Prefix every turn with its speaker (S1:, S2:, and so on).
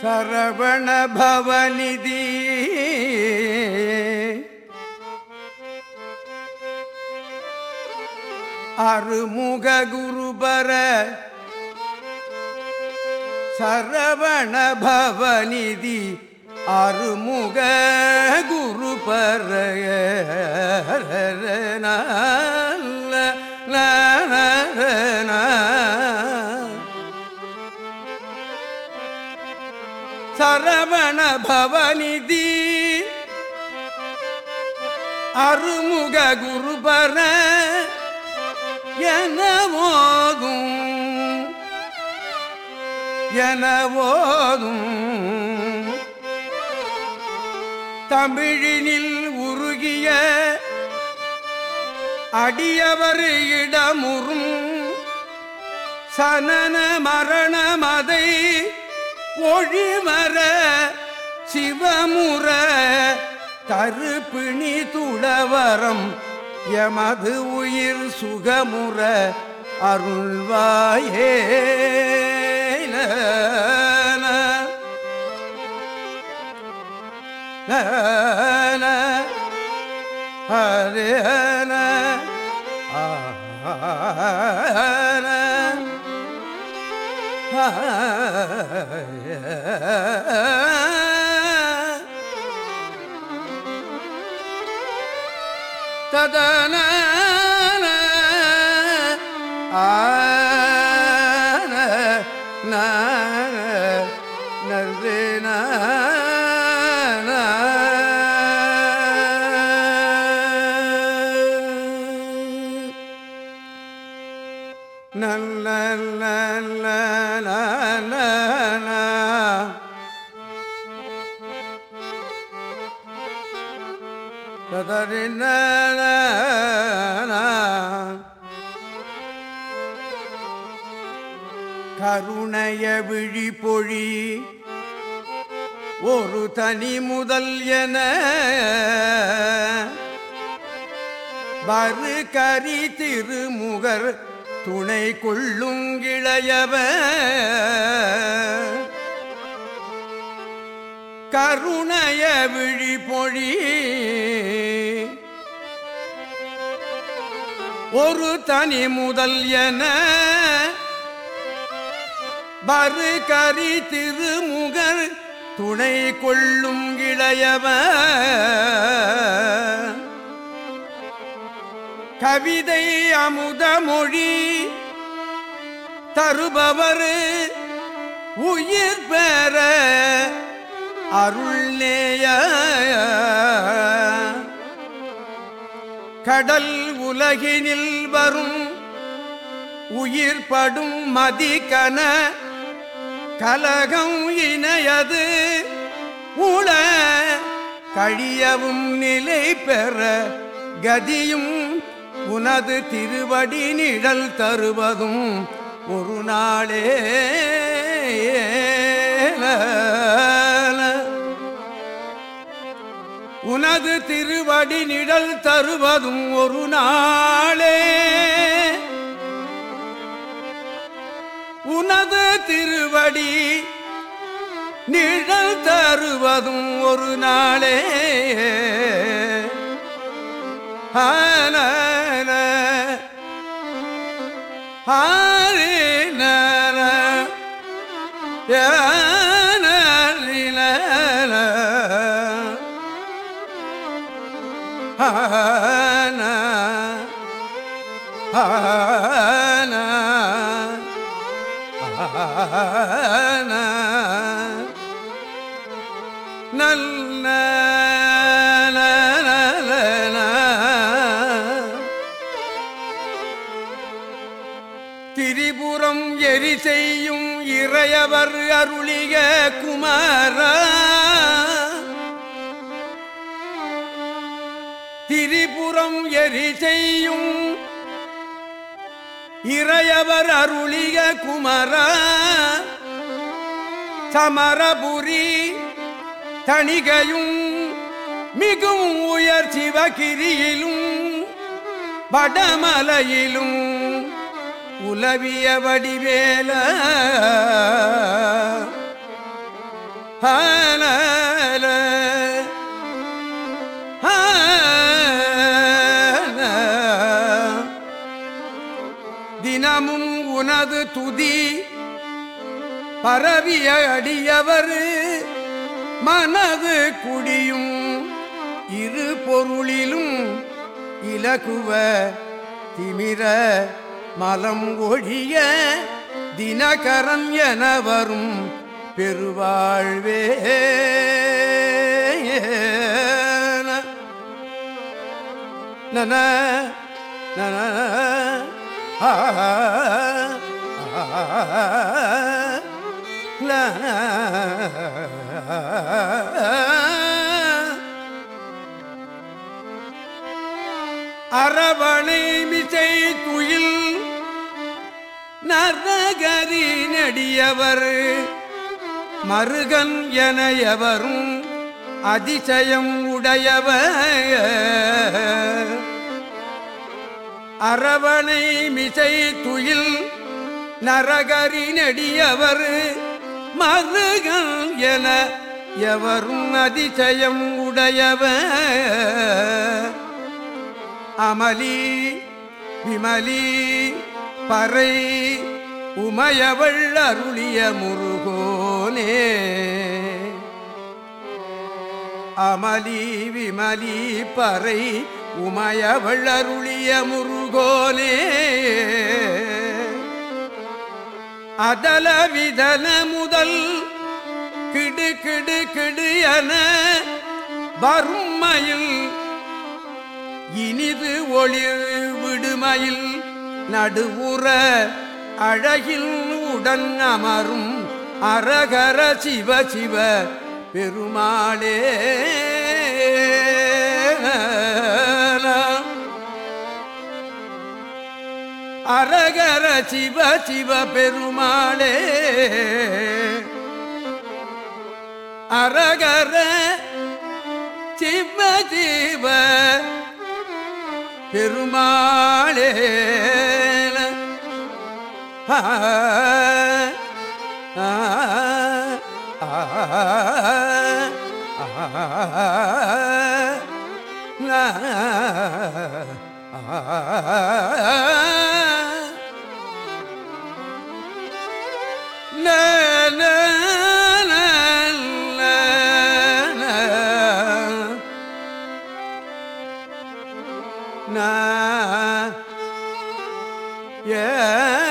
S1: சரவண பவநிதி அருமுக குருபர சரவண பவநிதி அருமுக குருபர நல்ல. சரவண பவநிதி. அருமுக குருபர எனவோதும் எனவோதும். தமிழினில் உருகிய அடியவர் இடமுறும் சனன மரணமதை ஒழிமர சிவமுற தருப்பிணி துளவரம் எமது உயிர் சுகமுற அருள்வாயே. ஹரே ஆ. ததன நல்ல கதறின கருணைய விழி பொழி ஒரு தனி முதல் என வரு கரி திருமுகர் துணை கொள்ளுங்கிளையவ கருணய விழி பொழி. ஒரு தனி முதல் என வரு கரி திருமுகர் துணை கொள்ளும் இளையவ கவிதை அமுத மொழி தருபவர் உயிர் பெற அருள்நேய. கடல் உலகினில் வரும் உயிர்படும் மதிக்கன கலகம் இணையது உள கழியவும் நிலை பெற. கதியும் உனது திருவடி நிழல் தருவதும் ஒரு நாளே. உனது திருவடி நிழல் தருவதும் ஒரு நாளே. உனது திருவடி நிழல் தருவதும் ஒரு நாளே. ஆன ஆ நல்ல திரிபுரம் எரி செய்யும் இறையவர் அருளிக குமார ஏறி செய்யும் இறையவர் அருளிய குமர சமரபுரி தணிகையும் மிகும் உயர் சிவகிரியிலும் வடமலையிலும் உலவிய வடிவேல ஹாலல. உனது துதி பரவிய அடியவர் மனது குடியும் இரு பொருளிலும் இலகுவ திமிர மலம் ஒழிய தினகரன் என வரும் பெருவாழ்வே நன நன அரவணை மிசை துயில் நரகரி நடியவர் மருகன் என எவரும் அதிசயம் உடையவர். அரவணை மிசை துயில் நரகரி நெடியவர் மருகன் என எவரும் அதிசயம் உடையவ அமலி விமலி பறை உமையவள் அருளிய முருகோனே. அமலி விமலி பறை உமையவள் அருளிய முருகோனே. அதல விதன முதல் கிடு கிடு கிடு என வறுமையில் இனிது ஒளிர் விடுமையில் நடுவுற அழகில் உடன் அமரும் அரகர சிவ சிவ பெருமாளே. அரகர சிவ சிவ பெருமாளே அரகர சிவ சிவ பெருமாளே ஆ, ஆ, ஆ, ஆ, ஆ, ஆ, ஏ